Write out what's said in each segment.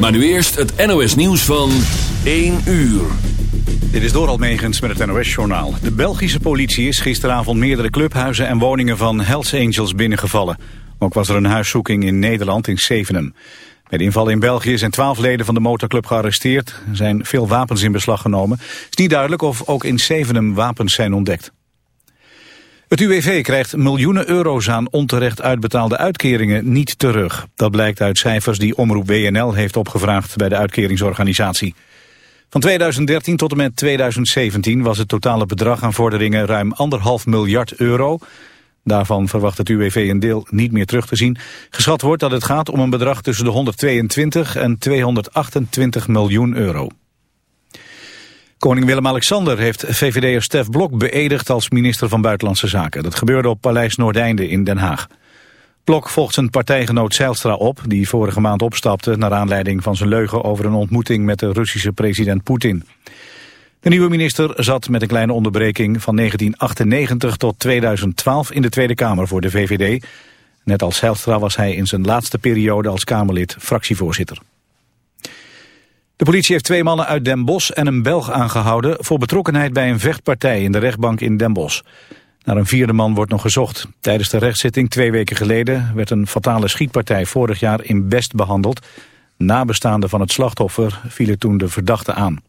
Maar nu eerst het NOS nieuws van 1 uur. Dit is Doral Megens met het NOS-journaal. De Belgische politie is gisteravond meerdere clubhuizen en woningen van Hells Angels binnengevallen. Ook was er een huiszoeking in Nederland in Zevenum. Bij de inval in België zijn twaalf leden van de motorclub gearresteerd. Er zijn veel wapens in beslag genomen. Het is niet duidelijk of ook in Zevenum wapens zijn ontdekt. Het UWV krijgt miljoenen euro's aan onterecht uitbetaalde uitkeringen niet terug. Dat blijkt uit cijfers die Omroep WNL heeft opgevraagd bij de uitkeringsorganisatie. Van 2013 tot en met 2017 was het totale bedrag aan vorderingen ruim anderhalf miljard euro. Daarvan verwacht het UWV een deel niet meer terug te zien. Geschat wordt dat het gaat om een bedrag tussen de 122 en 228 miljoen euro. Koning Willem-Alexander heeft VVD'er Stef Blok beëdigd als minister van Buitenlandse Zaken. Dat gebeurde op Paleis Noordeinde in Den Haag. Blok volgt zijn partijgenoot Zijlstra op, die vorige maand opstapte... naar aanleiding van zijn leugen over een ontmoeting met de Russische president Poetin. De nieuwe minister zat met een kleine onderbreking van 1998 tot 2012 in de Tweede Kamer voor de VVD. Net als Zijlstra was hij in zijn laatste periode als Kamerlid fractievoorzitter. De politie heeft twee mannen uit Den Bosch en een Belg aangehouden... voor betrokkenheid bij een vechtpartij in de rechtbank in Den Bosch. Naar een vierde man wordt nog gezocht. Tijdens de rechtszitting twee weken geleden... werd een fatale schietpartij vorig jaar in Best behandeld. Nabestaanden van het slachtoffer vielen toen de verdachte aan.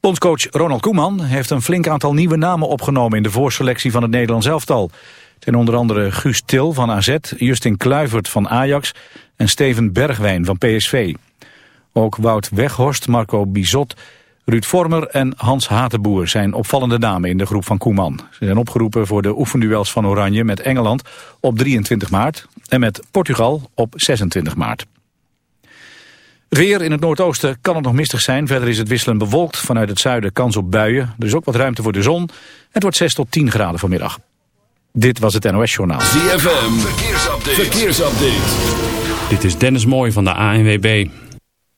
Bondscoach Ronald Koeman heeft een flink aantal nieuwe namen opgenomen... in de voorselectie van het Nederlands elftal. Zijn onder andere Guus Til van AZ, Justin Kluivert van Ajax... en Steven Bergwijn van PSV. Ook Wout Weghorst, Marco Bizot, Ruud Vormer en Hans Hatenboer zijn opvallende namen in de groep van Koeman. Ze zijn opgeroepen voor de oefenduels van Oranje met Engeland op 23 maart en met Portugal op 26 maart. Het weer in het noordoosten kan het nog mistig zijn. Verder is het wisselend bewolkt. Vanuit het zuiden kans op buien. Er is ook wat ruimte voor de zon. Het wordt 6 tot 10 graden vanmiddag. Dit was het NOS Journaal. ZFM, verkeersupdate. verkeersupdate. Dit is Dennis Mooij van de ANWB.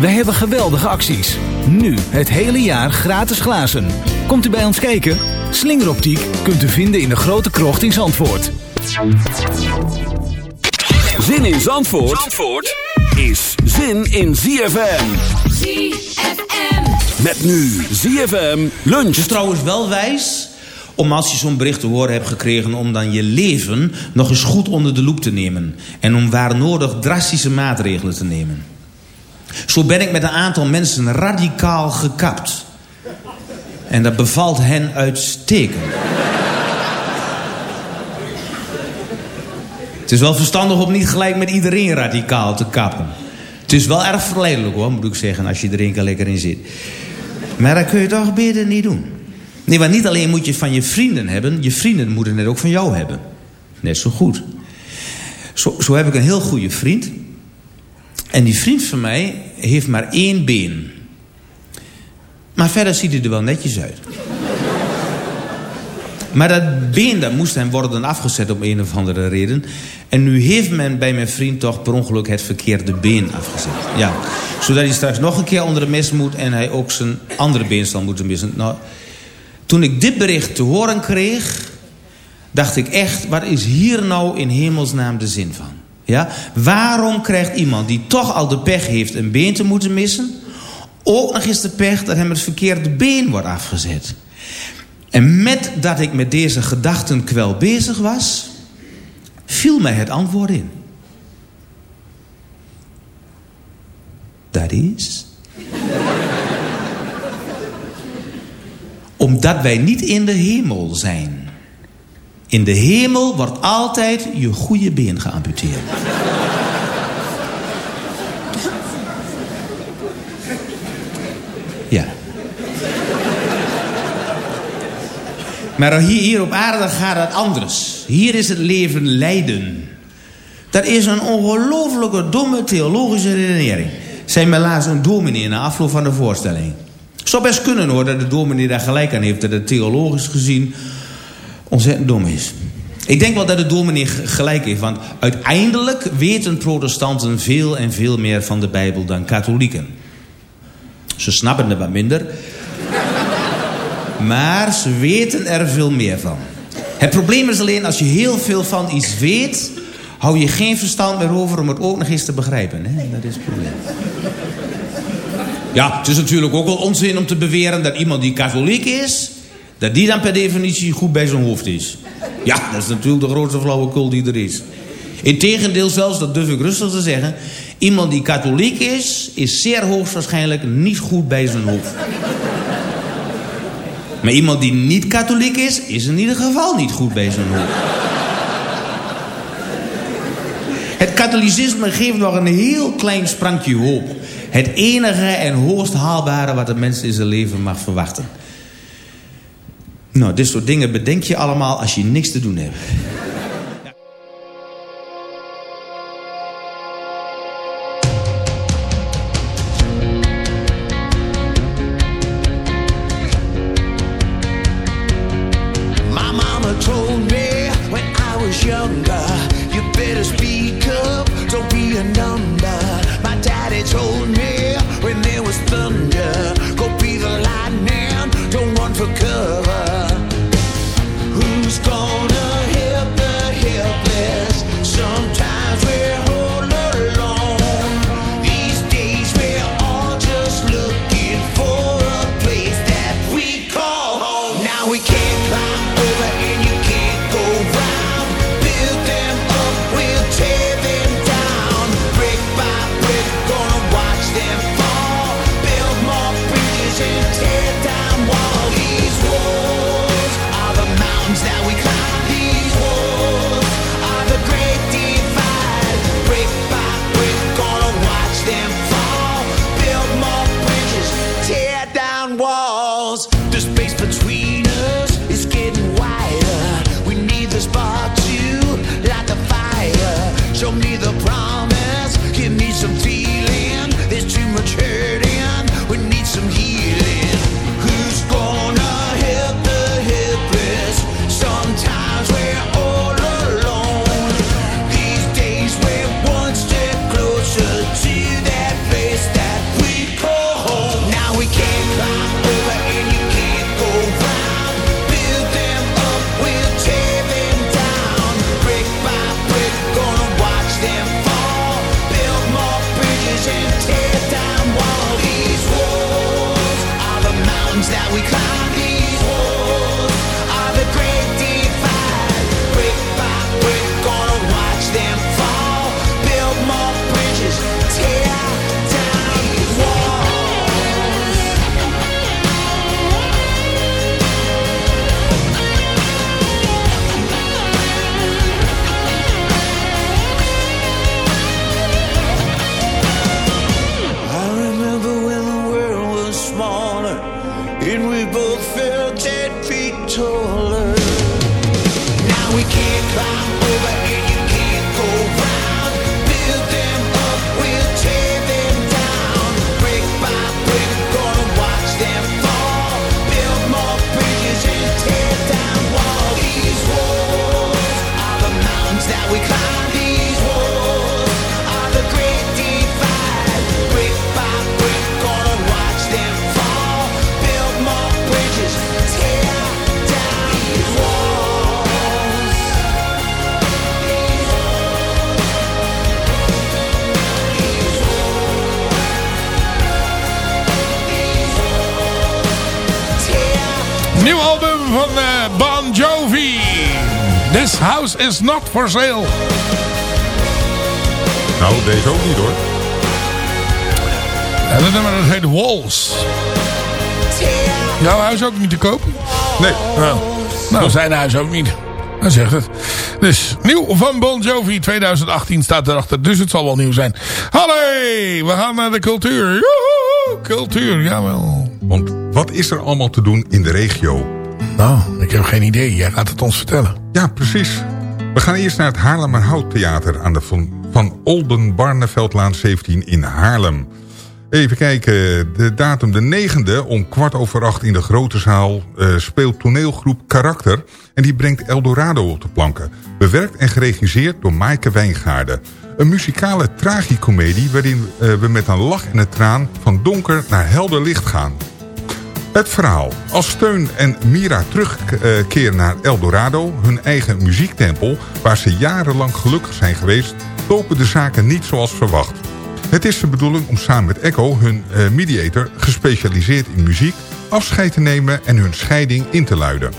Wij hebben geweldige acties. Nu het hele jaar gratis glazen. Komt u bij ons kijken? Slingeroptiek kunt u vinden in de grote krocht in Zandvoort. Zin in Zandvoort, Zandvoort is zin in ZFM. ZFM. Met nu ZFM lunch. Het is trouwens wel wijs om als je zo'n bericht te horen hebt gekregen... om dan je leven nog eens goed onder de loep te nemen. En om waar nodig drastische maatregelen te nemen. Zo ben ik met een aantal mensen radicaal gekapt. En dat bevalt hen uitstekend. Het is wel verstandig om niet gelijk met iedereen radicaal te kappen. Het is wel erg verleidelijk hoor, moet ik zeggen, als je er keer lekker in zit. Maar dat kun je toch beter niet doen. Nee, want niet alleen moet je van je vrienden hebben... je vrienden moeten het ook van jou hebben. Net zo goed. Zo, zo heb ik een heel goede vriend. En die vriend van mij heeft maar één been. Maar verder ziet hij er wel netjes uit. Maar dat been dat moest hem worden afgezet om een of andere reden. En nu heeft men bij mijn vriend toch per ongeluk het verkeerde been afgezet. Ja. Zodat hij straks nog een keer onder de mes moet... en hij ook zijn andere been zal moeten missen. Nou, Toen ik dit bericht te horen kreeg, dacht ik echt, wat is hier nou in hemelsnaam de zin van? Ja? Waarom krijgt iemand die toch al de pech heeft een been te moeten missen, ook nog eens de pech dat hem het verkeerde been wordt afgezet? En met dat ik met deze gedachtenkwel bezig was, viel mij het antwoord in. Dat is. Omdat wij niet in de hemel zijn. In de hemel wordt altijd je goede been geamputeerd. Ja. Maar hier, op aarde gaat het anders. Hier is het leven lijden. Dat is een ongelooflijke domme theologische redenering. Zei mij laatst een dominee na afloop van de voorstelling. Zou best kunnen hoor dat de dominee daar gelijk aan heeft... dat het theologisch gezien ontzettend dom is. Ik denk wel dat de dominee gelijk heeft... want uiteindelijk weten protestanten veel en veel meer van de Bijbel dan katholieken. Ze snappen er wat minder... Maar ze weten er veel meer van. Het probleem is alleen, als je heel veel van iets weet... hou je geen verstand meer over om het ook nog eens te begrijpen. Hè? Dat is het probleem. Ja, het is natuurlijk ook wel onzin om te beweren dat iemand die katholiek is... dat die dan per definitie goed bij zijn hoofd is. Ja, dat is natuurlijk de grootste flauwekul die er is. Integendeel zelfs, dat durf ik rustig te zeggen... iemand die katholiek is, is zeer hoogstwaarschijnlijk niet goed bij zijn hoofd. Maar iemand die niet katholiek is, is in ieder geval niet goed bij zijn hoofd. Het katholicisme geeft nog een heel klein sprankje hoop. Het enige en hoogst haalbare wat een mens in zijn leven mag verwachten. Nou, dit soort dingen bedenk je allemaal als je niks te doen hebt. House is not for sale. Nou, deze ook niet hoor. En dat nummer dat heet Walls. Jouw huis ook niet te koop? Nee. Nou, nou zijn huis ook niet. Hij zegt het. Dus nieuw van Bon Jovi 2018 staat erachter. Dus het zal wel nieuw zijn. Hallo, we gaan naar de cultuur. Joehoe, cultuur, jawel. Want wat is er allemaal te doen in de regio? Nou, ik heb geen idee. Jij gaat het ons vertellen. Ja, precies. We gaan eerst naar het Haarlemmerhout Theater aan de Van, Oldenbarneveldlaan 17 in Haarlem. Even kijken, de datum de 9e om kwart over acht in de grote zaal uh, speelt toneelgroep Karakter. En die brengt Eldorado op de planken. Bewerkt en geregisseerd door Maaike Wijngaarden. Een muzikale tragicomedie waarin uh, we met een lach en een traan van donker naar helder licht gaan. Het verhaal. Als Steun en Mira terugkeren naar Eldorado, hun eigen muziektempel... waar ze jarenlang gelukkig zijn geweest, lopen de zaken niet zoals verwacht. Het is de bedoeling om samen met Echo, hun uh, mediator, gespecialiseerd in muziek, afscheid te nemen en hun scheiding in te luiden.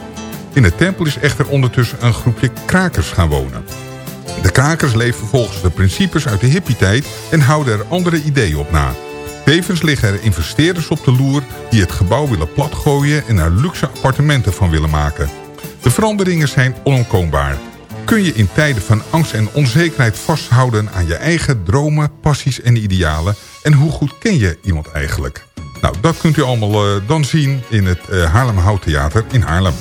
In de tempel is echter ondertussen een groepje krakers gaan wonen. De krakers leven volgens de principes uit de hippie-tijd en houden er andere ideeën op na. Tevens liggen er investeerders op de loer die het gebouw willen platgooien en er luxe appartementen van willen maken. De veranderingen zijn onomkoombaar. Kun je in tijden van angst en onzekerheid vasthouden aan je eigen dromen, passies en idealen? En hoe goed ken je iemand eigenlijk? Nou, dat kunt u allemaal uh, dan zien in het uh, Haarlem Houttheater in Haarlem.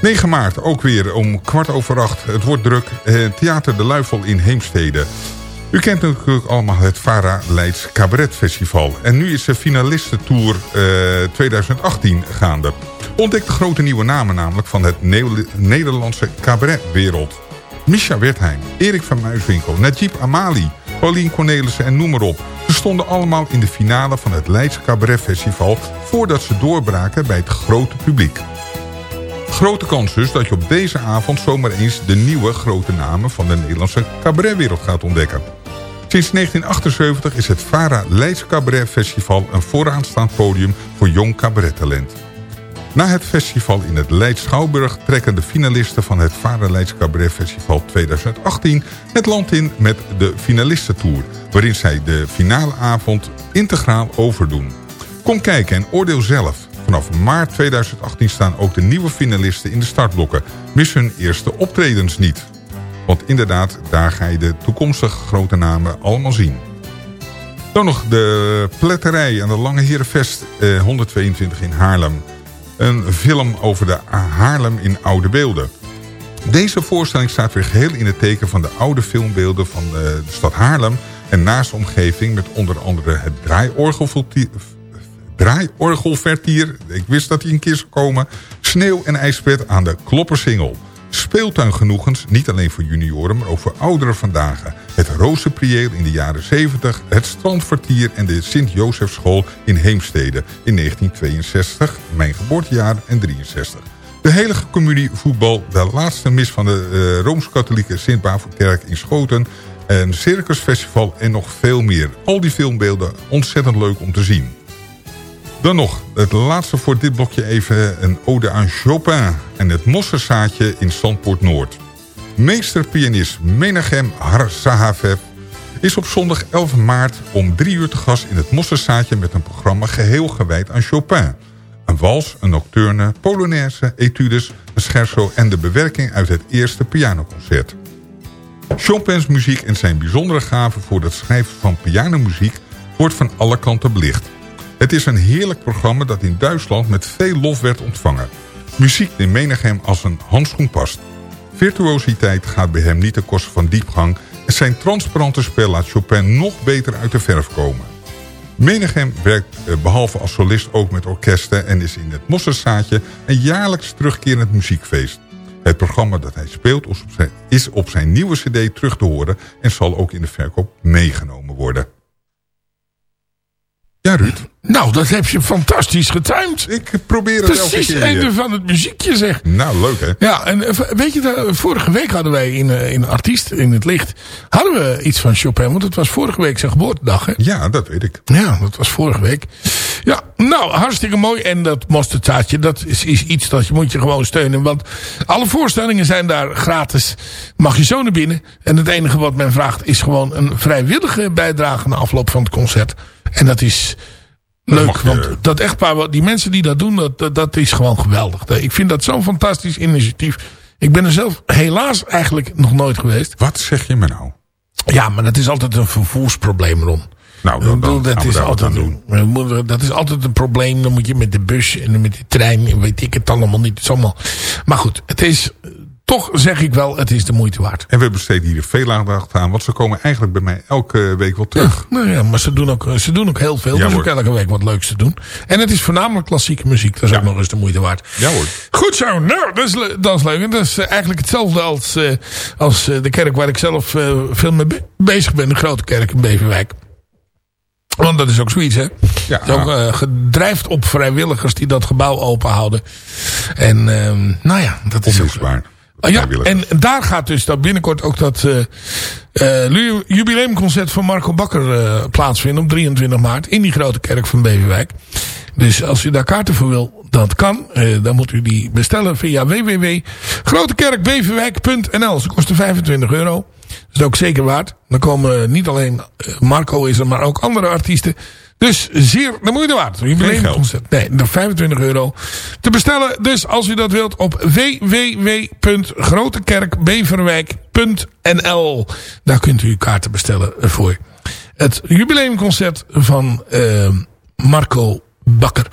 9 maart, ook weer om kwart over acht. Het wordt druk. Uh, Theater De Luifel in Heemstede. U kent natuurlijk allemaal het Vara Leids Cabaret Festival. En nu is de finalistentour uh, 2018 gaande. Ontdek de grote nieuwe namen namelijk van het ne Nederlandse cabaretwereld. Misha Wertheim, Erik van Muiswinkel, Najib Amali, Paulien Cornelissen en noem maar op. Ze stonden allemaal in de finale van het Leidse Cabaret Festival... voordat ze doorbraken bij het grote publiek. Grote kans dus dat je op deze avond zomaar eens de nieuwe grote namen van de Nederlandse cabaretwereld gaat ontdekken. Sinds 1978 is het VARA Leids Cabaret Festival een vooraanstaand podium voor jong cabarettalent. Na het festival in het Leids Schouwburg trekken de finalisten van het VARA Leids Cabaret Festival 2018 het land in met de finalistentour, waarin zij de finale avond integraal overdoen. Kom kijken en oordeel zelf. Vanaf maart 2018 staan ook de nieuwe finalisten in de startblokken. Mis hun eerste optredens niet. Want inderdaad, daar ga je de toekomstige grote namen allemaal zien. Dan nog de pletterij aan de Lange Herenvest eh, 122 in Haarlem. Een film over de Haarlem in oude beelden. Deze voorstelling staat weer geheel in het teken van de oude filmbeelden van de, de stad Haarlem... en naast de omgeving met onder andere het draaiorgelvertier... ik wist dat hij een keer zou komen... sneeuw en ijspret aan de Kloppersingel... Speeltuingenoegens, niet alleen voor junioren, maar ook voor ouderen vandaag. Het Rozenprieel in de jaren 70, het Strandvertier en de Sint-Josefschool in Heemstede in 1962, mijn geboortejaar en 63. De Heilige Communie voetbal, de laatste mis van de uh, Rooms-Katholieke Sint-Bavelkerk in Schoten, een circusfestival en nog veel meer. Al die filmbeelden ontzettend leuk om te zien. Dan nog, het laatste voor dit blokje even een ode aan Chopin en het mosserzaadje in Zandpoort Noord. Meesterpianist Menachem Harzahavev is op zondag 11 maart om 3 uur te gast in het mosserzaadje met een programma geheel gewijd aan Chopin. Een wals, een nocturne, polonaise, etudes, een scherzo en de bewerking uit het eerste pianoconcert. Chopins muziek en zijn bijzondere gaven voor het schrijven van pianomuziek wordt van alle kanten belicht. Het is een heerlijk programma dat in Duitsland met veel lof werd ontvangen. Muziek die menigem als een handschoen past. Virtuositeit gaat bij hem niet ten koste van diepgang... en zijn transparante spel laat Chopin nog beter uit de verf komen. Menigem werkt eh, behalve als solist ook met orkesten... en is in het Mosserzaadje een jaarlijks terugkerend muziekfeest. Het programma dat hij speelt is op zijn nieuwe cd terug te horen... en zal ook in de verkoop meegenomen worden. Ja, Ruud. Nou, dat heb je fantastisch getimed. Ik probeer het elke Precies einde van het muziekje zeg. Nou, leuk hè? Ja, en eh, weet je, vorige week hadden wij in, eh, in Artiest, in het licht, hadden we iets van Chopin. Want het was vorige week zijn geboortedag, hè? Ja, dat weet ik. Ja, dat was vorige week. Ja, nou, hartstikke mooi. En dat mosterdzaadje, dat is, is iets dat je moet je gewoon steunen. Want alle voorstellingen zijn daar gratis. Mag je zo naar binnen. En het enige wat men vraagt is gewoon een vrijwillige bijdrage na afloop van het concert. En dat is leuk. want dat echtpaar, die mensen die dat doen, dat, dat, is gewoon geweldig. Ik vind dat zo'n fantastisch initiatief. Ik ben er zelf helaas eigenlijk nog nooit geweest. Wat zeg je me nou? Ja, maar dat is altijd een vervoersprobleem, Ron. Nou, dan, dan dat, is altijd, doen. dat is altijd een probleem. Dan moet je met de bus en met de trein weet ik het allemaal niet. Het is allemaal... Maar goed, het is, eh, toch zeg ik wel, het is de moeite waard. En we besteden hier veel aandacht aan. Want ze komen eigenlijk bij mij elke week wel terug. Nou ja, maar ze doen ook, ze doen ook heel veel. Ja, dus ook elke week wat leuks te doen. En het is voornamelijk klassieke muziek. Dat is ook nog eens de moeite waard. Ja hoor. Goed zo, nou, dat is, dat is leuk. En dat is eh, eigenlijk hetzelfde als, eh, als eh, de kerk waar ik zelf veel mee be- bezig ben. De grote kerk in Beverwijk. Want dat is ook zoiets, hè? Ja. Het is ook gedrijft op vrijwilligers die dat gebouw open houden. En ehm, nou ja, dat is ook... Ah, ja, en daar gaat dus dan binnenkort ook dat eh, eh, lu- jubileumconcert van Marco Bakker eh, plaatsvinden op 23 maart in die grote kerk van Beverwijk. Dus als u daar kaarten voor wil, dat kan. Eh, dan moet u die bestellen via www.grotekerkbeverwijk.nl. Ze kosten 25 euro. Dat is ook zeker waard. Dan komen niet alleen Marco is er, maar ook andere artiesten. Dus zeer de moeite waard. Jubileumconcert. Nee, nog 25 euro te bestellen. Dus als u dat wilt op www.grotekerkbeverwijk.nl Daar kunt u uw kaarten bestellen voor het jubileumconcert van eh, Marco Bakker.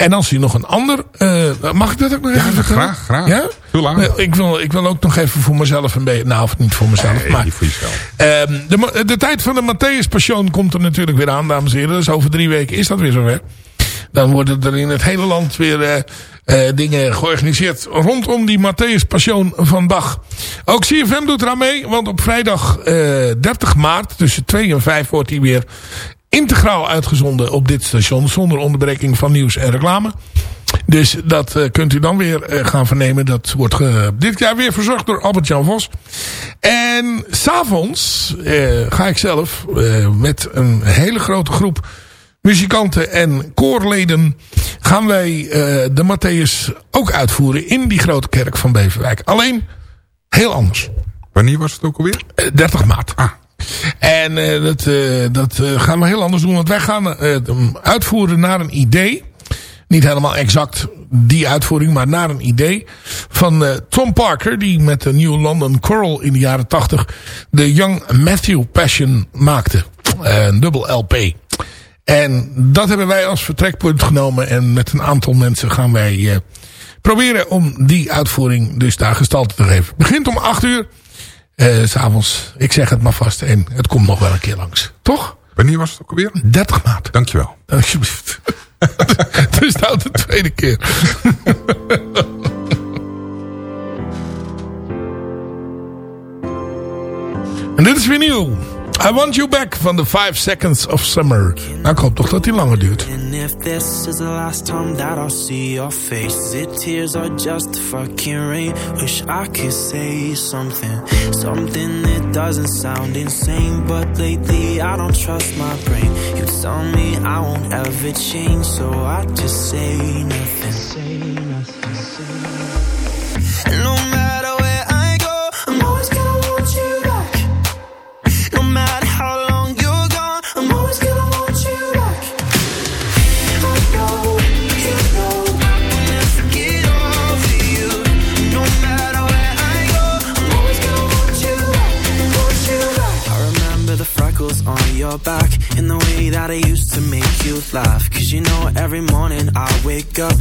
En als u nog een ander... eh, mag ik dat ook nog even vertellen? graag, graag. Ja? Nee, ik, wil, ik wil ook nog even voor mezelf een beetje... Nou, of niet voor mezelf, Nee, maar... niet voor jezelf. Ehm, de, de tijd van de Matthäus Passion komt er natuurlijk weer aan, dames en heren. Dus over drie weken is dat weer zover. Dan worden er in het hele land weer eh, eh, dingen georganiseerd rondom die Matthäus Passion van Bach. Ook CFM doet eraan mee, want op vrijdag eh 30 maart tussen 2 en 5 wordt hij weer integraal uitgezonden op dit station. Zonder onderbreking van nieuws en reclame. Dus dat eh, kunt u dan weer eh, gaan vernemen. Dat wordt ge- dit jaar weer verzorgd door Albert-Jan Vos. En s'avonds eh ga ik zelf eh, met een hele grote groep muzikanten en koorleden... gaan wij eh, de Matthäus ook uitvoeren in die grote kerk van Beverwijk. Alleen heel anders. Wanneer was het ook alweer? Eh, 30 maart. Ah. En eh, dat, eh, dat eh, gaan we heel anders doen. Want wij gaan uitvoeren naar een idee. Niet helemaal exact die uitvoering, maar naar een idee. Van Tom Parker, die met de New London Choral in de jaren 80 de Young Matthew Passion maakte. Een dubbel LP. En dat hebben wij als vertrekpunt genomen. En met een aantal mensen gaan wij proberen om die uitvoering dus daar gestalte te geven. Begint om 8 uur. S S'avonds, ik zeg het maar vast. En het komt nog wel een keer langs. Toch? Wanneer was het ook alweer? 30 maart. Dankjewel. Alsjeblieft. Het is nou de tweede keer. en dit is weer nieuw. I Want You Back van de 5 Seconds of Summer. Nou, ik hoop toch dat die langer duurt. And if this is the last time that I'll see your face, it tears or just fucking rain? Wish I could say something, something that doesn't sound insane. But lately I don't trust my brain. You tell me I won't ever change, so I just say nothing. Up,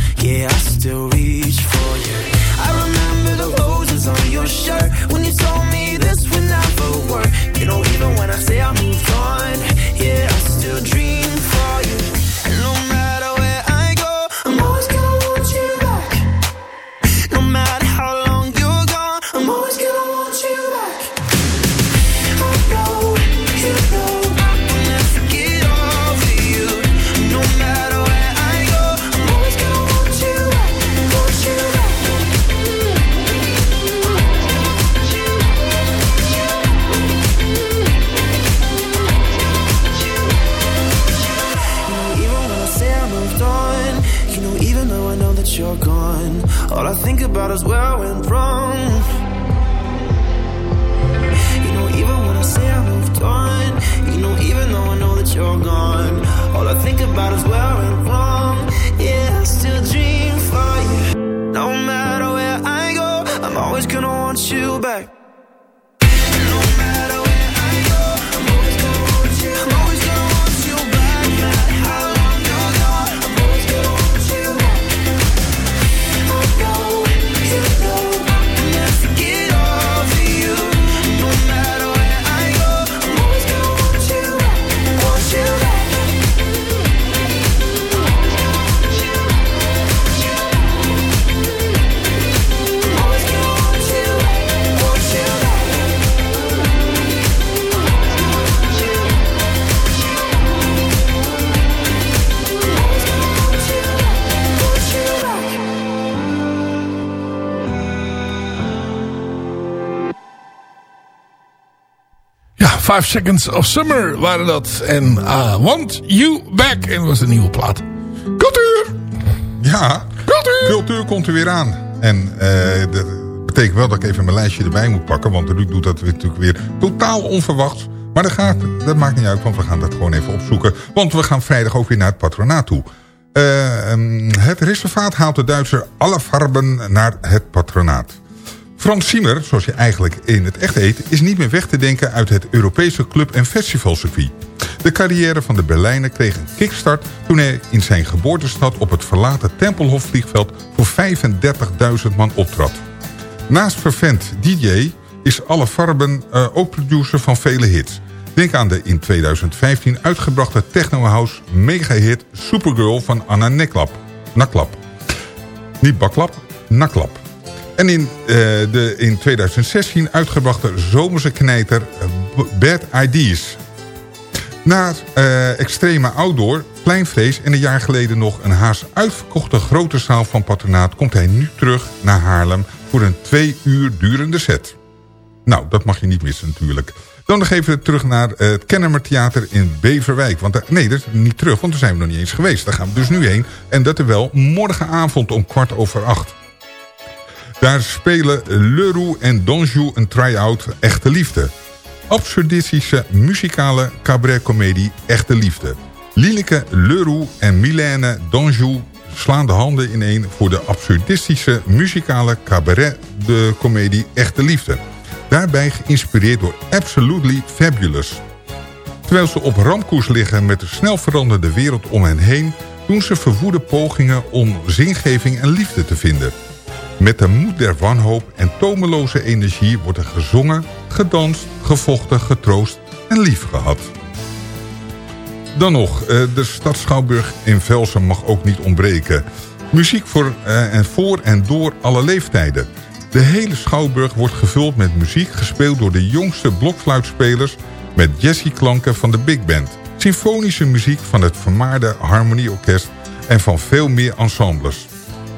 Five Seconds of Summer waren dat. En I Want You Back. En dat was een nieuwe plaat. Cultuur! Ja, cultuur, komt er weer aan. En eh, dat betekent wel dat ik even mijn lijstje erbij moet pakken. Want Ruud doet dat weer, natuurlijk weer totaal onverwachts. Maar dat, gaat, dat maakt niet uit, want we gaan dat gewoon even opzoeken. Want we gaan vrijdag ook weer naar het patronaat toe. Eh, ehm, het reservaat haalt de Duitser alle farben naar het patronaat. Frans Siemer, zoals je eigenlijk in het echt heet... is niet meer weg te denken uit het Europese club- en festivalcircuit. De carrière van de Berlijner kreeg een kickstart... toen hij in zijn geboortestad op het verlaten Tempelhof vliegveld... voor 35.000 man optrad. Naast vervent DJ is Alle Farben eh, ook producer van vele hits. Denk aan de in 2015 uitgebrachte techno-house mega-hit Supergirl van Anna Neklap. Naklap. Niet Baklap, Naklap. En in eh, de in 2016 uitgebrachte zomerse knijter eh, Bad Ideas. Na eh, extreme outdoor, pleinvlees en een jaar geleden nog een haast uitverkochte grote zaal van patronaat... komt hij nu terug naar Haarlem voor een twee uur durende set. Nou, dat mag je niet missen natuurlijk. Dan nog even terug naar het Kennemer Theater in Beverwijk. Want nee, dat is niet terug, want daar zijn we nog niet eens geweest. Daar gaan we dus nu heen. En dat er wel morgenavond om kwart over acht. Daar spelen Leroux en Donjou een try-out Echte Liefde. Absurdistische muzikale cabaretcomedie Echte Liefde. Lileke Leroux en Milène Donjou slaan de handen ineen... voor de absurdistische muzikale cabaretcomedie Echte Liefde. Daarbij geïnspireerd door Absolutely Fabulous. Terwijl ze op ramkoers liggen met de snel veranderende wereld om hen heen... doen ze verwoede pogingen om zingeving en liefde te vinden. Met de moed der wanhoop en tomeloze energie wordt er gezongen, gedanst, gevochten, getroost en lief gehad. Dan nog, eh, de stad Schouwburg in Velsen mag ook niet ontbreken. Muziek voor, eh, en voor en door alle leeftijden. De hele Schouwburg wordt gevuld met muziek gespeeld door de jongste blokfluitspelers... met jazzyklanken van de big band. Symfonische muziek van het vermaarde harmonieorkest en van veel meer ensembles.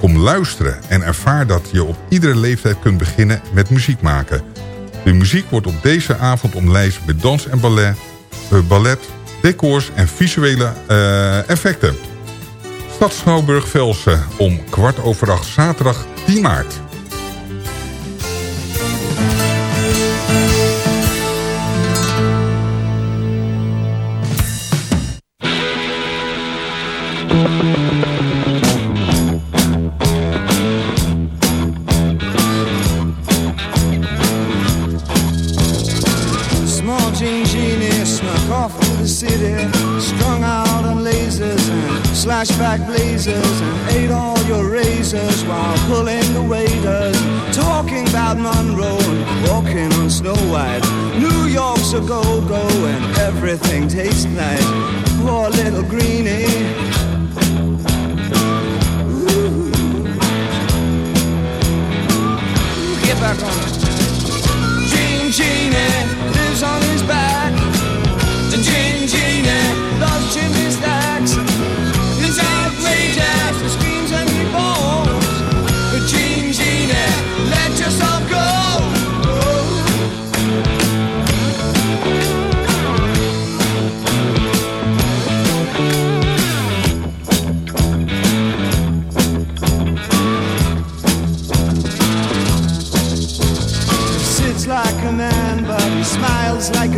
Kom luisteren en ervaar dat je op iedere leeftijd kunt beginnen met muziek maken. De muziek wordt op deze avond omlijst met dans en ballet, eh, ballet decors en visuele eh, effecten. Stad Schouwburg Velsen om kwart over acht zaterdag 10 maart. Strung out on lasers and slashback blazers, and ate all your razors while pulling the waiters, talking about Monroe and walking on Snow White. New York's a go-go and everything tastes nice. Poor little greenie. Ooh. Get back on it. Genie lives on his back. The Gene Genie loves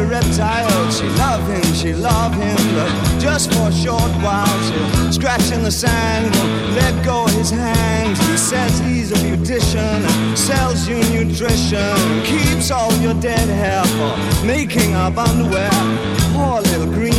reptile. She loved him, she loved him, but just for a short while. She'll scratch in the sand, won't let go his hands. He says he's a beautician, sells you nutrition, keeps all your dead hair for making up underwear. Poor little greenie.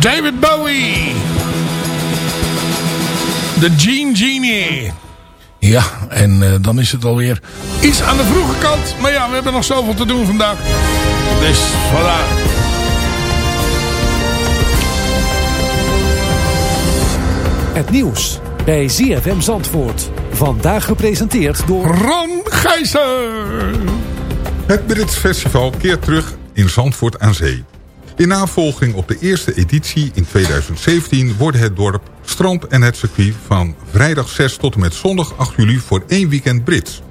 David Bowie. De Gene Genie. Ja, en eh, dan is het alweer iets aan de vroege kant. Maar ja, we hebben nog zoveel te doen vandaag. Dus voilà. Het nieuws bij ZFM Zandvoort. Vandaag gepresenteerd door... Ron Gijzer. Het Brits Festival keert terug in Zandvoort aan Zee. In navolging op de eerste editie in 2017 worden het dorp, strand en het circuit van vrijdag 6 tot en met zondag 8 juli voor één weekend Brits.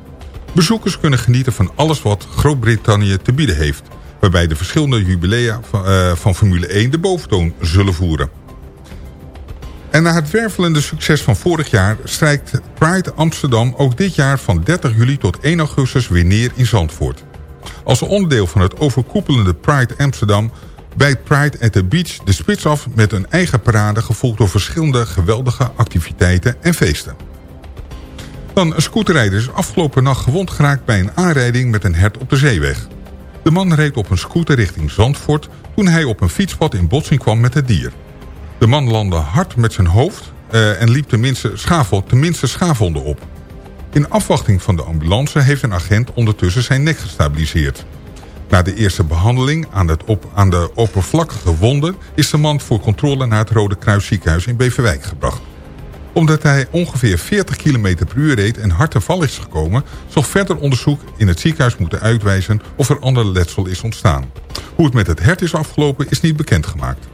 Bezoekers kunnen genieten van alles wat Groot-Brittannië te bieden heeft, waarbij de verschillende jubilea van, eh, van Formule 1 de boventoon zullen voeren. En na het wervelende succes van vorig jaar strijkt Pride Amsterdam ook dit jaar van 30 juli tot 1 augustus weer neer in Zandvoort. Als onderdeel van het overkoepelende Pride Amsterdam bijt Pride at the Beach de spits af met een eigen parade gevolgd door verschillende geweldige activiteiten en feesten. Dan een scooterrijder is afgelopen nacht gewond geraakt bij een aanrijding met een hert op de zeeweg. De man reed op een scooter richting Zandvoort toen hij op een fietspad in botsing kwam met het dier. De man landde hard met zijn hoofd eh, en liep tenminste, schaafwond, tenminste schaafwonden op. In afwachting van de ambulance heeft een agent ondertussen zijn nek gestabiliseerd. Na de eerste behandeling aan, het op, aan de oppervlakkige wonden... is de man voor controle naar het Rode Kruis ziekenhuis in Beverwijk gebracht. Omdat hij ongeveer 40 km per uur reed en hard te val is gekomen... zal verder onderzoek in het ziekenhuis moeten uitwijzen of er ander letsel is ontstaan. Hoe het met het hert is afgelopen is niet bekendgemaakt.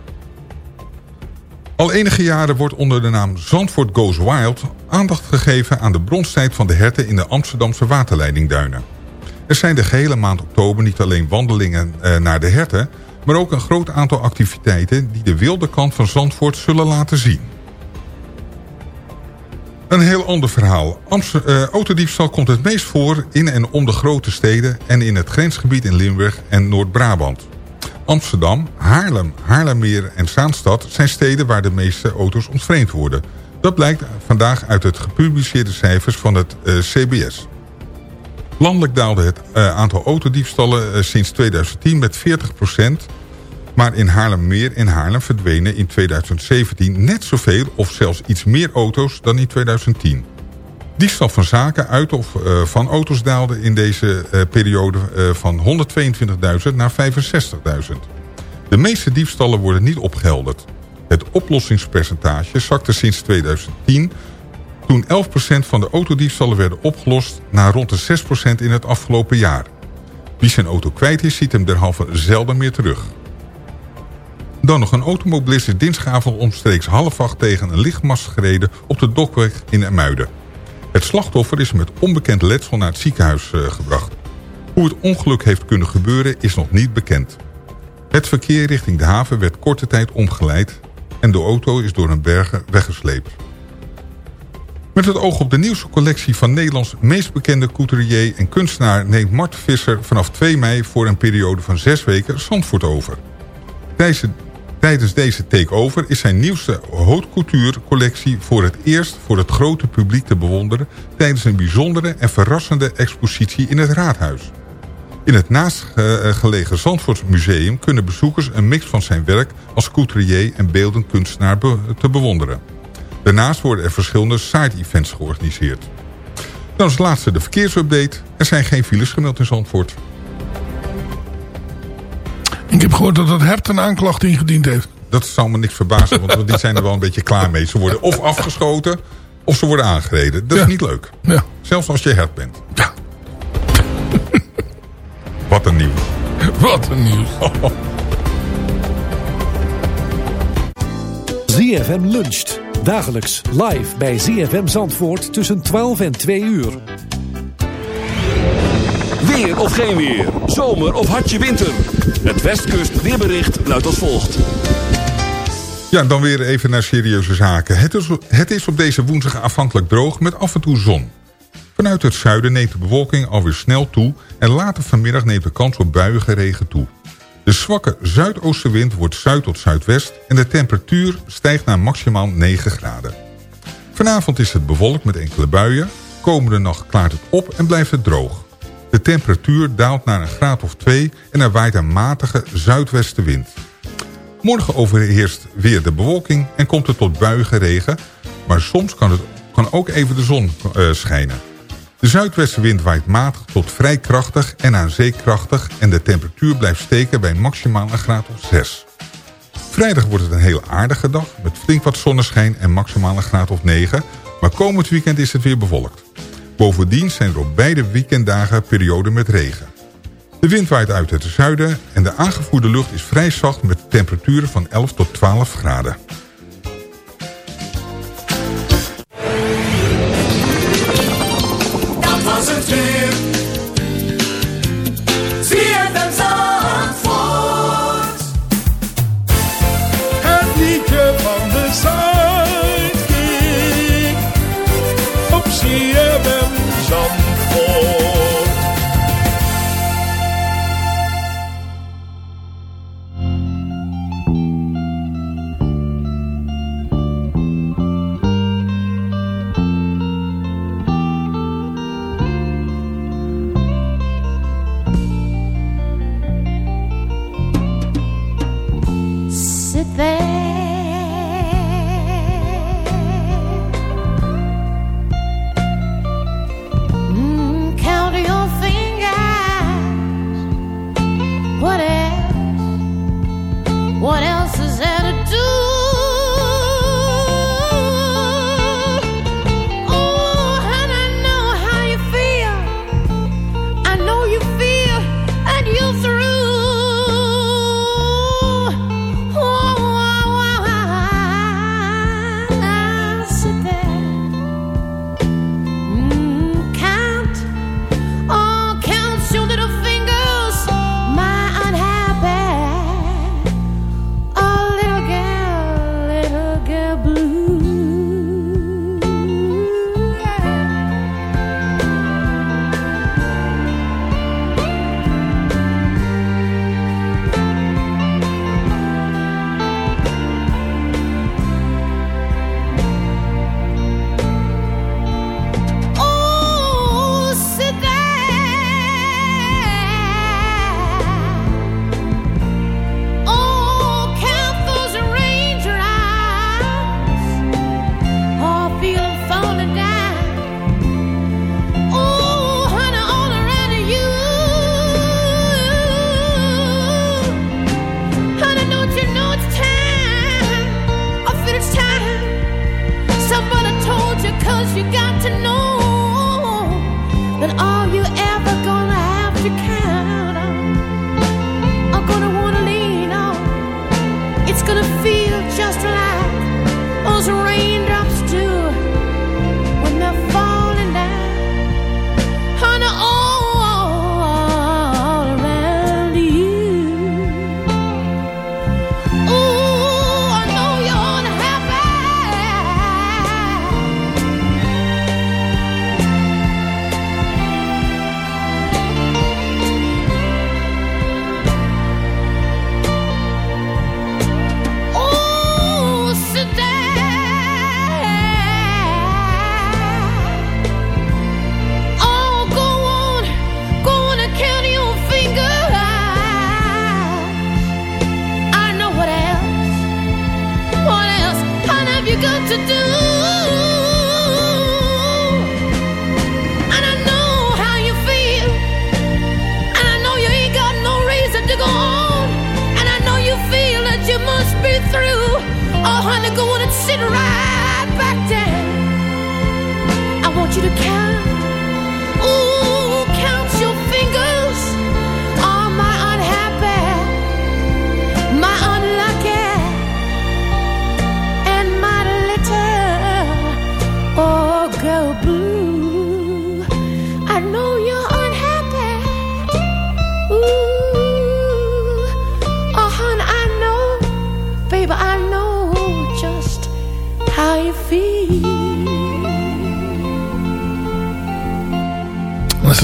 Al enige jaren wordt onder de naam Zandvoort Goes Wild... aandacht gegeven aan de bronstijd van de herten in de Amsterdamse waterleidingduinen. Er zijn de gehele maand oktober niet alleen wandelingen eh, naar de herten... maar ook een groot aantal activiteiten die de wilde kant van Zandvoort zullen laten zien. Een heel ander verhaal. Uh, autodiefstal komt het meest voor in en om de grote steden... en in het grensgebied in Limburg en Noord-Brabant. Amsterdam, Haarlem, Haarlemmeer en Zaanstad zijn steden waar de meeste auto's ontvreemd worden. Dat blijkt vandaag uit het gepubliceerde cijfers van het eh, CBS. Landelijk daalde het eh, aantal autodiefstallen eh, sinds 2010 met 40% maar in Haarlemmeer en Haarlem verdwenen in 2017 net zoveel of zelfs iets meer auto's dan in 2010. Diefstal van zaken uit of uh, van auto's daalde in deze periode van 122.000 naar 65.000. De meeste diefstallen worden niet opgehelderd. Het oplossingspercentage zakte sinds 2010 toen 11% van de autodiefstallen werden opgelost naar rond de 6% in het afgelopen jaar. Wie zijn auto kwijt is, ziet hem derhalve zelden meer terug. Dan nog een automobilist is dinsdagavond omstreeks half acht tegen een lichtmast gereden op de Dokweg in Emuiden. Het slachtoffer is met onbekend letsel naar het ziekenhuis uh, gebracht. Hoe het ongeluk heeft kunnen gebeuren is nog niet bekend. Het verkeer richting de haven werd korte tijd omgeleid en de auto is door een bergen weggesleept. Met het oog op de nieuwste collectie van Nederlands meest bekende couturier en kunstenaar neemt Mart Visser vanaf 2 mei voor een periode van 6 weken Zandvoort over. Tijdens deze takeover is zijn nieuwste haute couture collectie voor het eerst voor het grote publiek te bewonderen tijdens een bijzondere en verrassende expositie in het Raadhuis. In het naastgelegen Zandvoortsmuseum kunnen bezoekers een mix van zijn werk als couturier en beeldend kunstenaar te bewonderen. Daarnaast worden er verschillende side-events georganiseerd. Dan als laatste de verkeersupdate. Er zijn geen files gemeld in Zandvoort. Ik heb gehoord dat het hert een aanklacht ingediend heeft. Dat zal me niks verbazen, want die zijn er wel een beetje klaar mee. Ze worden of afgeschoten, of ze worden aangereden. Dat is niet leuk. Ja. Zelfs als je hert bent. Ja. Wat een nieuws. Wat een nieuws. ZFM luncht. Dagelijks live bij ZFM Zandvoort tussen 12 en 2 uur. Weer of geen weer. Zomer of hartje winter. Het Westkust weerbericht luidt als volgt. Ja, dan weer even naar serieuze zaken. Het is, het is op deze woensdag afhankelijk droog met af en toe zon. Vanuit het zuiden neemt de bewolking alweer snel toe... en later vanmiddag neemt de kans op buiige regen toe. De zwakke zuidoostenwind wordt zuid tot zuidwest... en de temperatuur stijgt naar maximaal 9 graden. Vanavond is het bewolkt met enkele buien. Komende nacht klaart het op en blijft het droog. De temperatuur daalt naar een graad of 2 en er waait een matige zuidwestenwind. Morgen overheerst weer de bewolking en komt het tot buiige regen... maar soms kan, het, kan ook even de zon uh, schijnen. De zuidwestenwind waait matig tot vrij krachtig en aan zee krachtig... en de temperatuur blijft steken bij maximaal een graad of 6. Vrijdag wordt het een heel aardige dag met flink wat zonneschijn en maximaal een graad of 9... maar komend weekend is het weer bewolkt. Bovendien zijn er op beide weekenddagen perioden met regen. De wind waait uit het zuiden en de aangevoerde lucht is vrij zacht... met temperaturen van 11 tot 12 graden.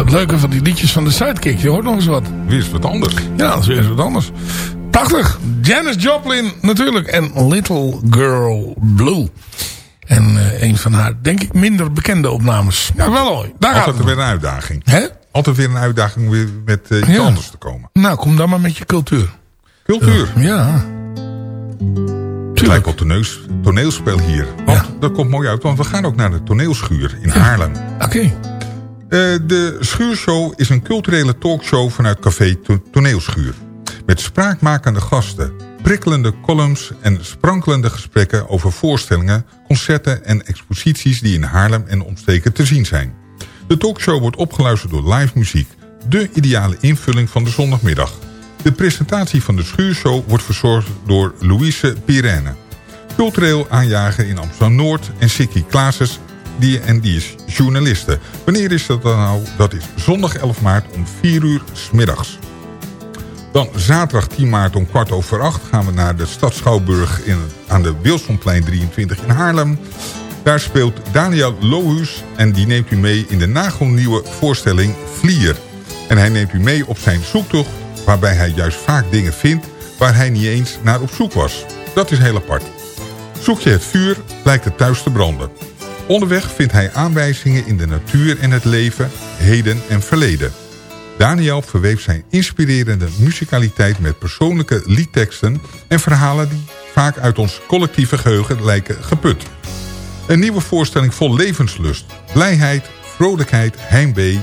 Het leuke van die liedjes van de Sidekick. Je hoort nog eens wat. Weer eens wat anders. Ja, dat is weer wat anders. Prachtig. Janis Joplin natuurlijk. En Little Girl Blue. En eh, een van haar, denk ik, minder bekende opnames. Maar wel mooi. Daar gaat Altijd het weer een uitdaging. Hè? Altijd weer een uitdaging weer met eh, iets Ja. anders te komen. Nou, kom dan maar met je cultuur. Cultuur. Ja. Het lijkt op toneels, toneelspel hier. Want dat komt mooi uit, want we gaan ook naar de toneelschuur in Haarlem. Oké. Eh, de Schuurshow is een culturele talkshow vanuit Café To- Toneelschuur. Met spraakmakende gasten, prikkelende columns en sprankelende gesprekken over voorstellingen, concerten en exposities die in Haarlem en omstreken te zien zijn. De talkshow wordt opgeluisterd door live muziek, de ideale invulling van de zondagmiddag. De presentatie van de Schuurshow wordt verzorgd door Louise Pirenne. Cultureel aanjager in Amsterdam-Noord en Sikkie Klaases die, en die is journaliste. Wanneer is dat dan nou? Dat is zondag 11 maart om 4 uur 's middags. Dan zaterdag 10 maart om kwart over acht gaan we naar de Stad Schouwburg in, aan de Wilsonplein 23 in Haarlem. Daar speelt Daniel Lohuus en die neemt u mee in de nagelnieuwe voorstelling Vlier. En hij neemt u mee op zijn zoektocht waarbij hij juist vaak dingen vindt waar hij niet eens naar op zoek was. Dat is heel apart. Zoek je het vuur, blijkt het thuis te branden. Onderweg vindt hij aanwijzingen in de natuur en het leven, heden en verleden. Daniel verweeft zijn inspirerende muzikaliteit met persoonlijke liedteksten en verhalen die vaak uit ons collectieve geheugen lijken geput. Een nieuwe voorstelling vol levenslust, blijheid, vrolijkheid, heimwee,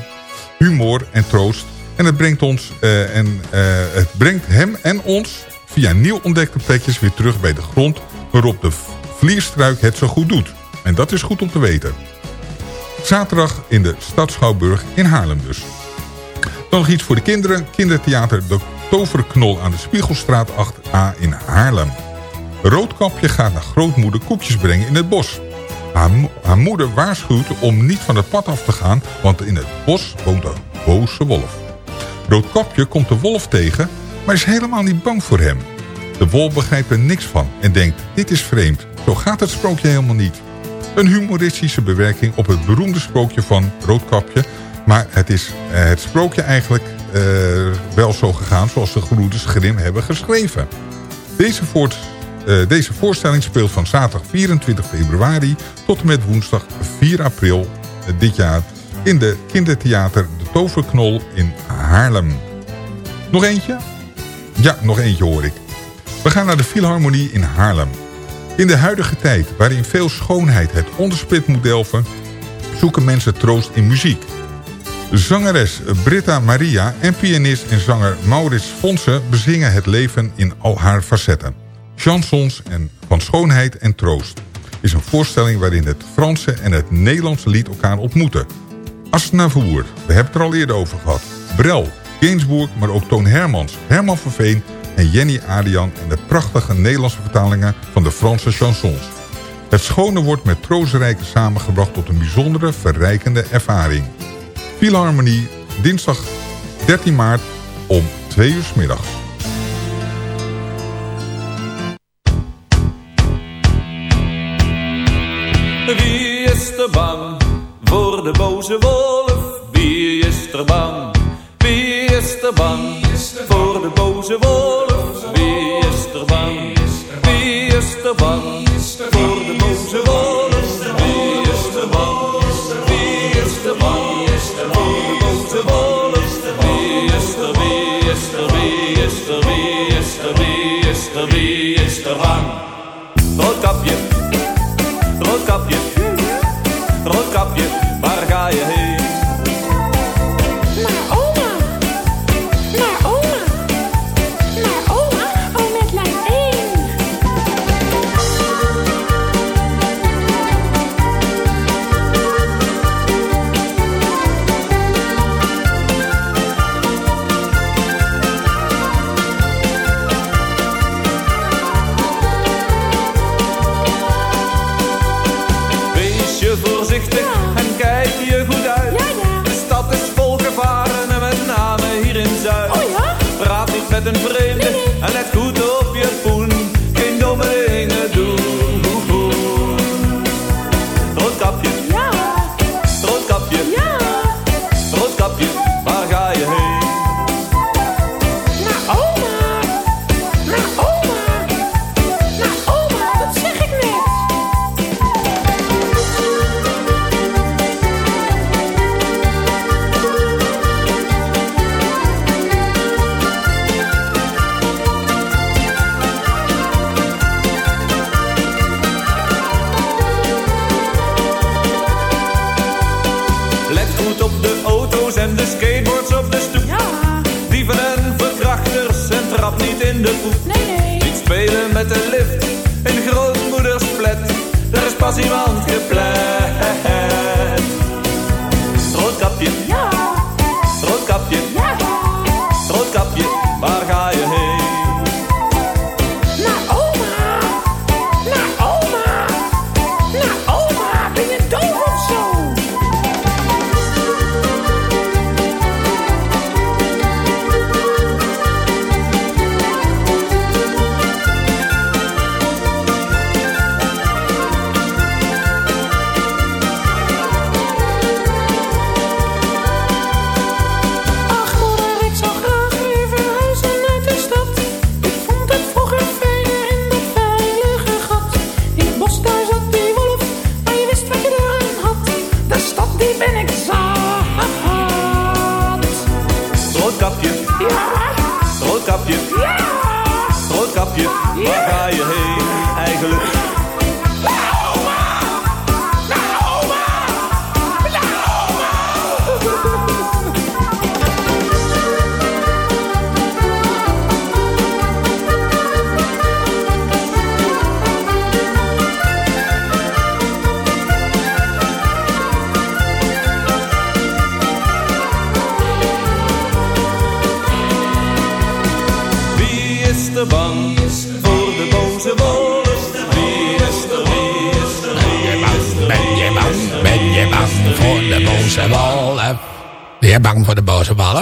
humor en troost. En het brengt, ons, eh, en, eh, het brengt hem en ons via nieuw ontdekte plekjes weer terug bij de grond... waarop de vlierstruik het zo goed doet. En dat is goed om te weten. Zaterdag in de Stad Schouwburg in Haarlem dus. Dan nog iets voor de kinderen. Kindertheater De Toverknol aan de Spiegelstraat 8a in Haarlem. Roodkapje gaat naar grootmoeder koekjes brengen in het bos. Haar, haar moeder waarschuwt om niet van het pad af te gaan... want in het bos woont een boze wolf. Roodkapje komt de wolf tegen, maar is helemaal niet bang voor hem. De wolf begrijpt er niks van en denkt, dit is vreemd. Zo gaat het sprookje helemaal niet. Een humoristische bewerking op het beroemde sprookje van Roodkapje... maar het is eh, het sprookje eigenlijk eh, wel zo gegaan zoals de gebroeders Grimm hebben geschreven. Deze, eh, deze voorstelling speelt van zaterdag 24 februari... tot en met woensdag 4 april dit jaar... in de kindertheater De Toverknol in Haarlem. Nog eentje? Ja, nog eentje hoor ik. We gaan naar de Philharmonie in Haarlem. In de huidige tijd, waarin veel schoonheid het onderspit moet delven... zoeken mensen troost in muziek. Zangeres Britta Maria en pianist en zanger Maurits Fonse... bezingen het leven in al haar facetten. Chansons en van schoonheid en troost is een voorstelling waarin het Franse en het Nederlandse lied elkaar ontmoeten. Asnavoer, we hebben het er al eerder over gehad. Brel, Gainsbourg, maar ook Toon Hermans, Herman van Veen en Jenny Adrian... en de prachtige Nederlandse vertalingen van de Franse chansons. Het schone wordt met troosterijke samengebracht tot een bijzondere, verrijkende ervaring. Philharmonie, dinsdag 13 maart om 2 uur 's middags. Wie is er bang voor de boze wolf? Wie is er bang? Wie is er bang voor de boze wolf? Wie de poep. Niet spelen met de lift in grootmoeders flat. Er is pas iemand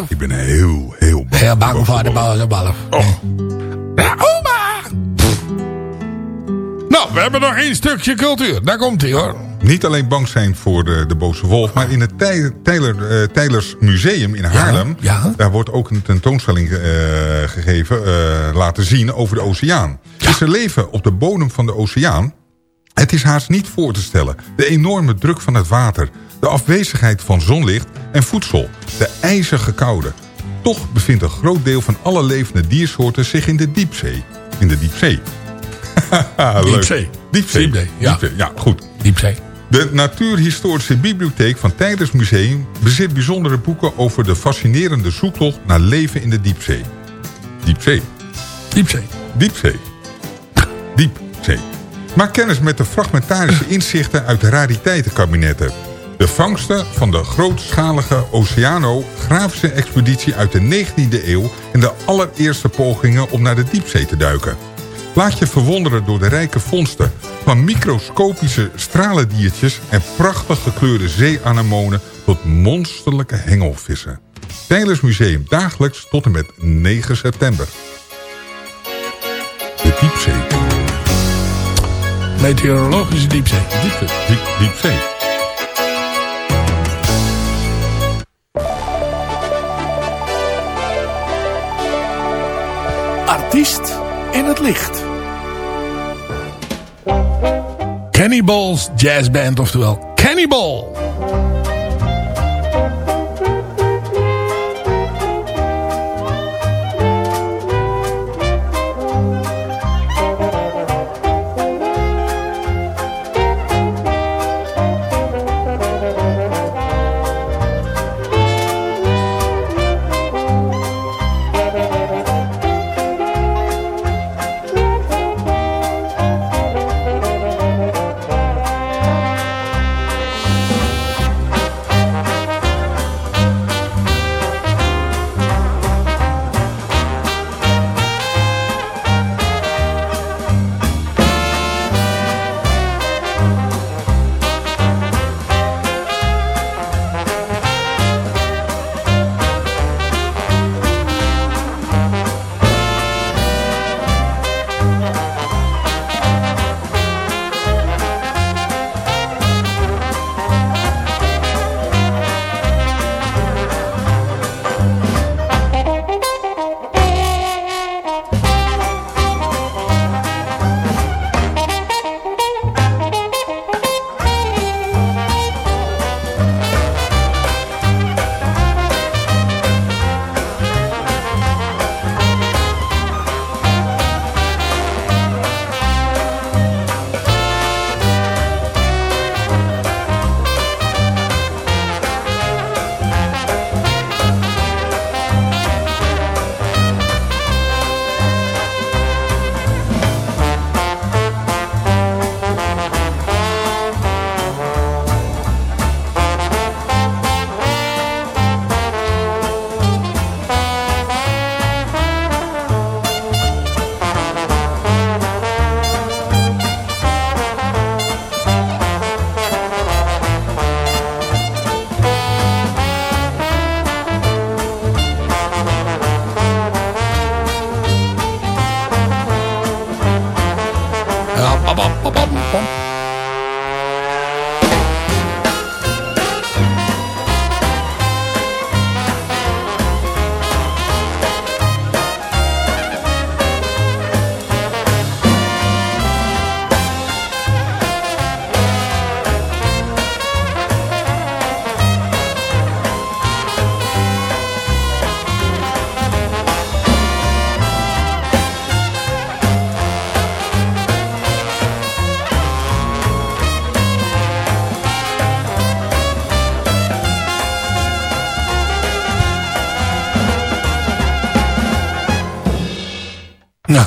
Ik ben heel, heel bang. Heel bang voor de wolf. Ja, oma! Nou, we hebben nog één stukje cultuur. Daar komt hij hoor. Niet alleen bang zijn voor de, de boze wolf... maar in het Tijler, eh, Tijlers Museum in Haarlem... daar wordt ook een tentoonstelling eh, gegeven, eh, laten zien over de oceaan. Is er leven op de bodem van de oceaan? Het is haast niet voor te stellen. De enorme druk van het water, de afwezigheid van zonlicht en voedsel... de ijzige koude. Toch bevindt een groot deel van alle levende diersoorten zich in de diepzee. In de diepzee. Leuk. Diepzee. Diepzee. Diepzee, ja. Diepzee, ja, goed. Diepzee. De Natuurhistorische Bibliotheek van Tijdens Museum bezit bijzondere boeken over de fascinerende zoektocht naar leven in de diepzee. Diepzee. Diepzee. Diepzee. Diepzee. Maak kennis met de fragmentarische inzichten uit de rariteitenkabinetten. De vangsten van de grootschalige oceanografische expeditie uit de 19e eeuw... en de allereerste pogingen om naar de diepzee te duiken. Laat je verwonderen door de rijke vondsten... van microscopische stralendiertjes en prachtig gekleurde zeeanemonen... tot monsterlijke hengelvissen. Tijdens museum dagelijks tot en met 9 september. De diepzee. Meteorologische diepzee. Diep, diep, diepzee. Artiest in het licht. Cannibals Jazz Band, oftewel Cannibal.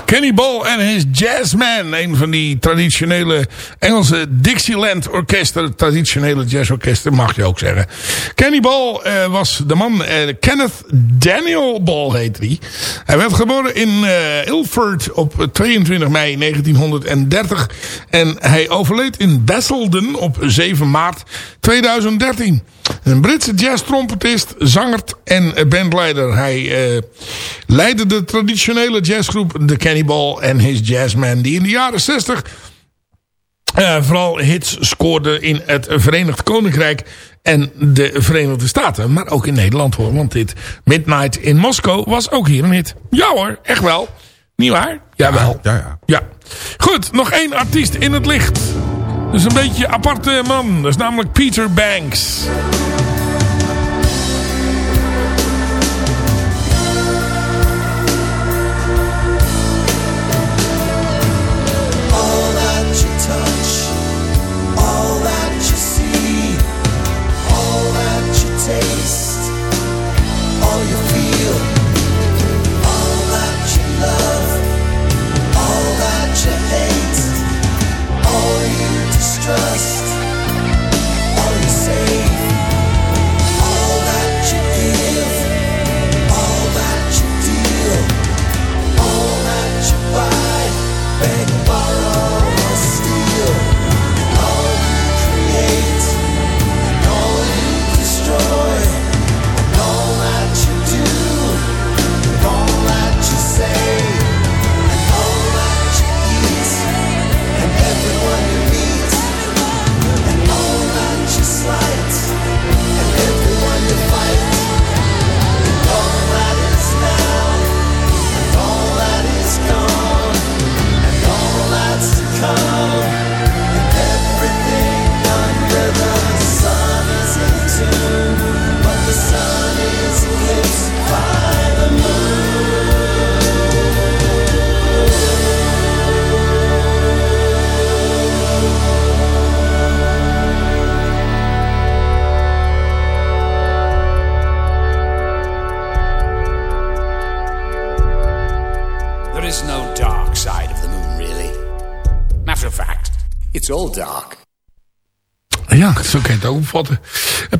Kenny Ball en his Jazzman. Een van die traditionele Engelse Dixieland orkesten. Traditionele jazzorkesten mag je ook zeggen. Kenny Ball eh, was de man. eh, Kenneth Daniel Ball heet hij. Hij werd geboren in eh, Ilford op 22 mei 1930. En hij overleed in Basildon op 7 maart 2013. Een Britse jazztrompetist, zanger en bandleider. Hij eh, leidde de traditionele jazzgroep The Cannibal en His Jazzman. Die in de jaren 60 eh, vooral hits scoorde in het Verenigd Koninkrijk en de Verenigde Staten. Maar ook in Nederland hoor. Want dit Midnight in Moskou was ook hier een hit. Ja hoor, echt wel. Niet waar? Jawel. Ja, ja. Ja. Goed, nog één artiest in het licht. Dat is een beetje een aparte man. Dat is namelijk Peter Banks.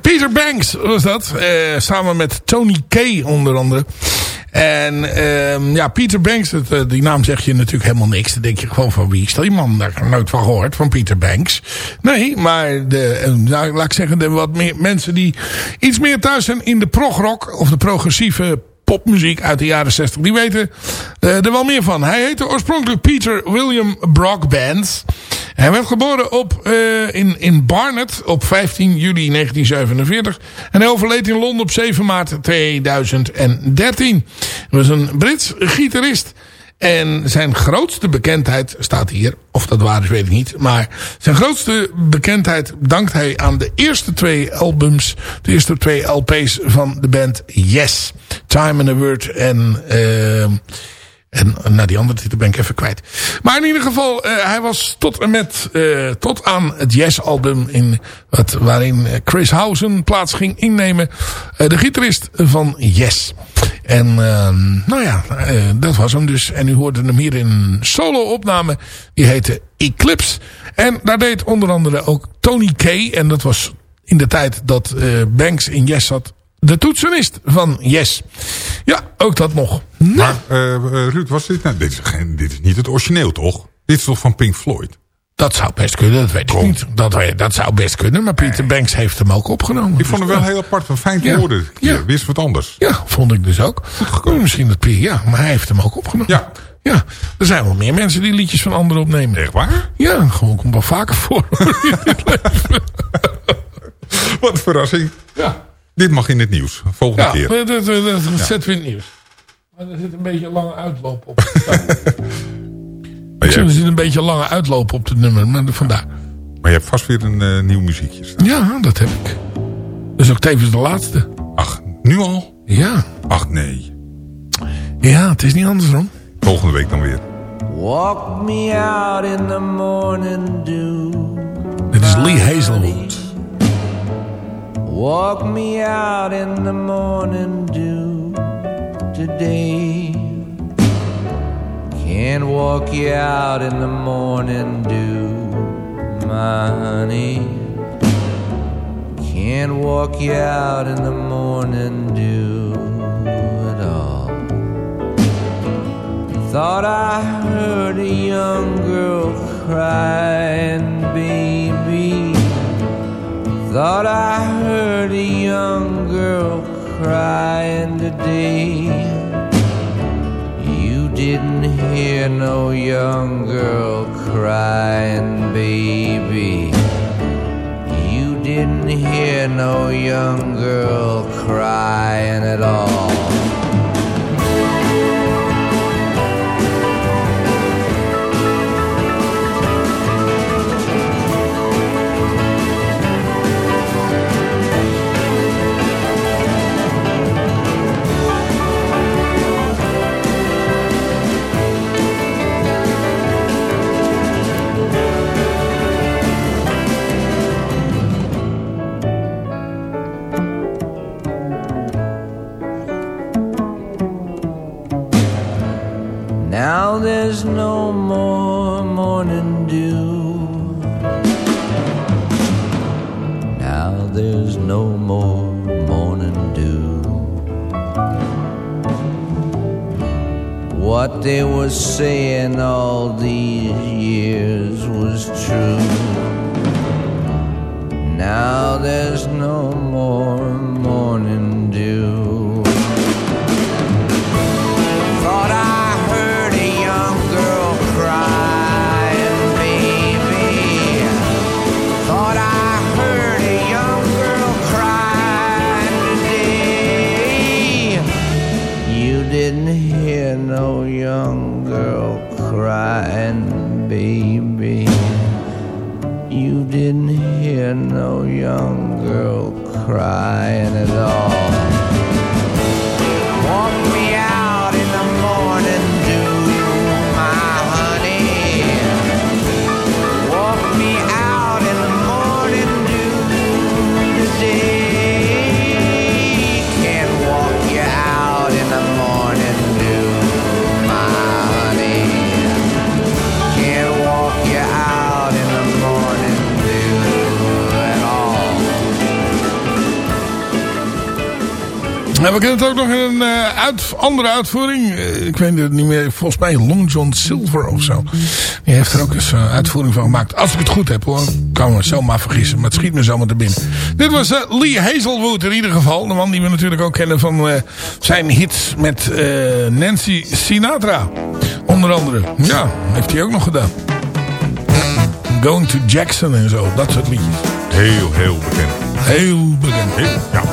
Peter Banks was dat. eh, samen met Tony Kay onder andere. En ehm, ja, Peter Banks, eh, die naam zeg je natuurlijk helemaal niks. Dan denk je gewoon van wie is dat die man? Daar nooit van gehoord, van Peter Banks. Nee, maar de, eh, nou, laat ik zeggen, de wat meer mensen die iets meer thuis zijn in de progrock of de progressieve popmuziek uit de jaren 60. Die weten er wel meer van. Hij heette oorspronkelijk Peter William Brockband. Hij werd geboren op, eh, in, in Barnet op 15 juli 1947. En hij overleed in Londen op 7 maart 2013. Hij was een Brits gitarist. En zijn grootste bekendheid staat hier. Of dat waar is, weet ik niet. Maar zijn grootste bekendheid dankt hij aan de eerste twee albums. De eerste twee LP's van de band Yes. Time and a Word en... ehm en nou, die andere titel ben ik even kwijt. Maar in ieder geval, uh, hij was tot en met, uh, tot aan het Yes-album, in waarin Chris Housen plaats ging innemen. De gitarist van Yes. En ehm, nou ja, dat was hem dus. En u hoorde hem hier in een solo-opname. Die heette Eclipse. En daar deed onder andere ook Tony Kay. En dat was in de tijd dat Banks in Yes zat de toetsenist van Yes. Ja, ook dat nog. Nou. Maar uh, Ruud, was dit, nou, dit, is geen, dit is niet het origineel toch? Dit is toch van Pink Floyd? Dat zou best kunnen, dat weet Kom. ik niet. Dat, dat zou best kunnen, maar Peter. Banks heeft hem ook opgenomen. Ik vond hem wel heel apart, van fijn te horen. Ja. Wist wat anders. Ja, vond ik dus ook. Goed. Misschien dat Pierre, ja, maar hij heeft hem ook opgenomen. Ja. Ja, er zijn wel meer mensen die liedjes van anderen opnemen. Echt waar? Ja, gewoon komt wel vaker voor. wat een verrassing. Ja. Dit mag in het nieuws. Volgende ja, keer. Dat, dat, dat, dat ja. zetten we in het nieuws. Maar er zit een beetje een lange uitloop op. er zit een beetje een lange uitloop op het nummer. Maar vandaar. Maar je hebt vast weer een uh, nieuw muziekje staan. Ja, dat heb ik. Dat is ook tevens de laatste. Ach, nu al? Ja. Ach, nee. Ja, het is niet andersom. Volgende week dan weer. Walk me out in the morning dew. Dit is Lee Hazelwood. Walk me out in the morning dew today. Can't walk you out in the morning dew, my honey. Can't walk you out in the morning dew at all. Thought I heard a young girl crying, baby. Thought I heard a young girl crying today. You didn't hear no young girl crying, baby. You didn't hear no young girl crying at all. Now there's no more morning dew. Now there's no more morning dew. What they were saying all these years was true. Now there's no we kennen het ook nog in een eh, uit, andere uitvoering. Eh, ik weet het niet meer. Volgens mij Long John Silver of zo. Die heeft er ook eens een uitvoering van gemaakt. Als ik het goed heb hoor. Kan me zomaar vergissen. Maar het schiet me zomaar te binnen. Dit was eh, Lee Hazelwood in ieder geval. De man die we natuurlijk ook kennen van eh, zijn hits met eh, Nancy Sinatra. Onder andere. Ja, heeft hij ook nog gedaan. Going to Jackson en zo. Dat soort liedjes. Heel, heel bekend. Heel bekend. Heel, ja.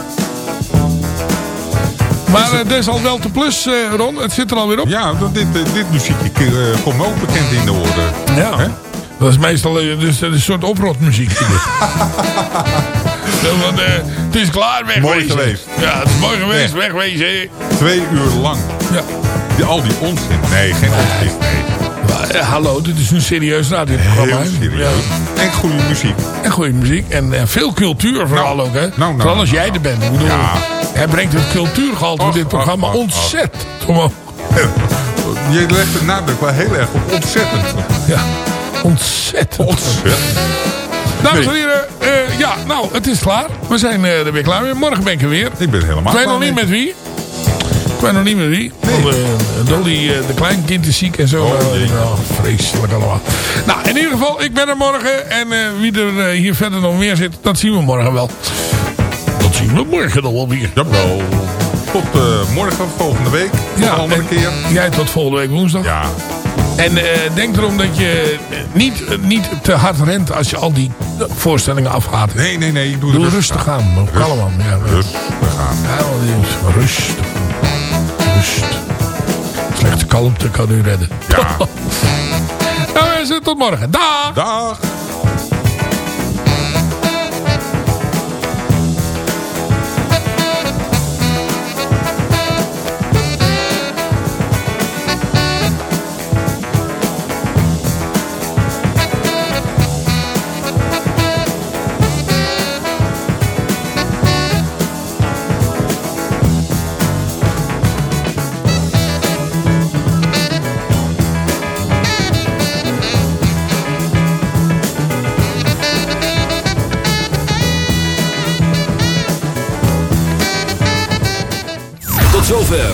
Maar uh, is al wel te plus, eh, Ron. Het zit er alweer op. Ja, dit, eh, dit muziekje eh, komt me ook bekend in de oren. Ja. Dat is meestal eh, dus, een soort oprotmuziek. Eh, het is klaar, wegwezen. Mooi geweest. Ja, het is mooi geweest, Ja. wegwezen. Twee uur lang. Ja. Die, al die onzin. Nee, geen onzin. Nee. Eh, hallo, dit is een serieus radioprogramma. Heel serieus. En goede muziek. En goede muziek. En veel cultuur vooral ook, hè? nou, vooral als nou, jij er bent. Ik bedoel, Ja. Hij brengt het cultuurgehalte van dit programma ontzettend omhoog. Je legt de nadruk wel heel erg op ontzettend. Ja, ontzettend. Ontzettend. Dames en heren, eh, ja, nou, het is klaar. We zijn eh, er weer klaar. Morgen ben ik er weer. Ik ben helemaal Ik weet nog niet met wie. Ik weet nog niet met wie. Want, eh, Dolly, eh, de kleinkind is ziek en zo. Oh, Eh, nou, vreselijk allemaal. Nou, in ieder geval, ik ben er morgen. En eh, wie er hier verder nog meer zit, dat zien we morgen wel. Dat zien we morgen nog wel weer. Jawel. Tot eh, morgen, volgende week. Tot een andere en keer. Jij tot volgende week woensdag. Ja. En eh, denk erom dat je niet, niet te hard rent als je al die voorstellingen afgaat. Nee, nee, nee. Doe, Doe rustig rustig aan. man. Rust. Kalm aan. Ja, Rustig aan. Ja, want Rust. Slechte kalmte kan u redden. Ja. nou mensen, tot morgen. Dag! Dag.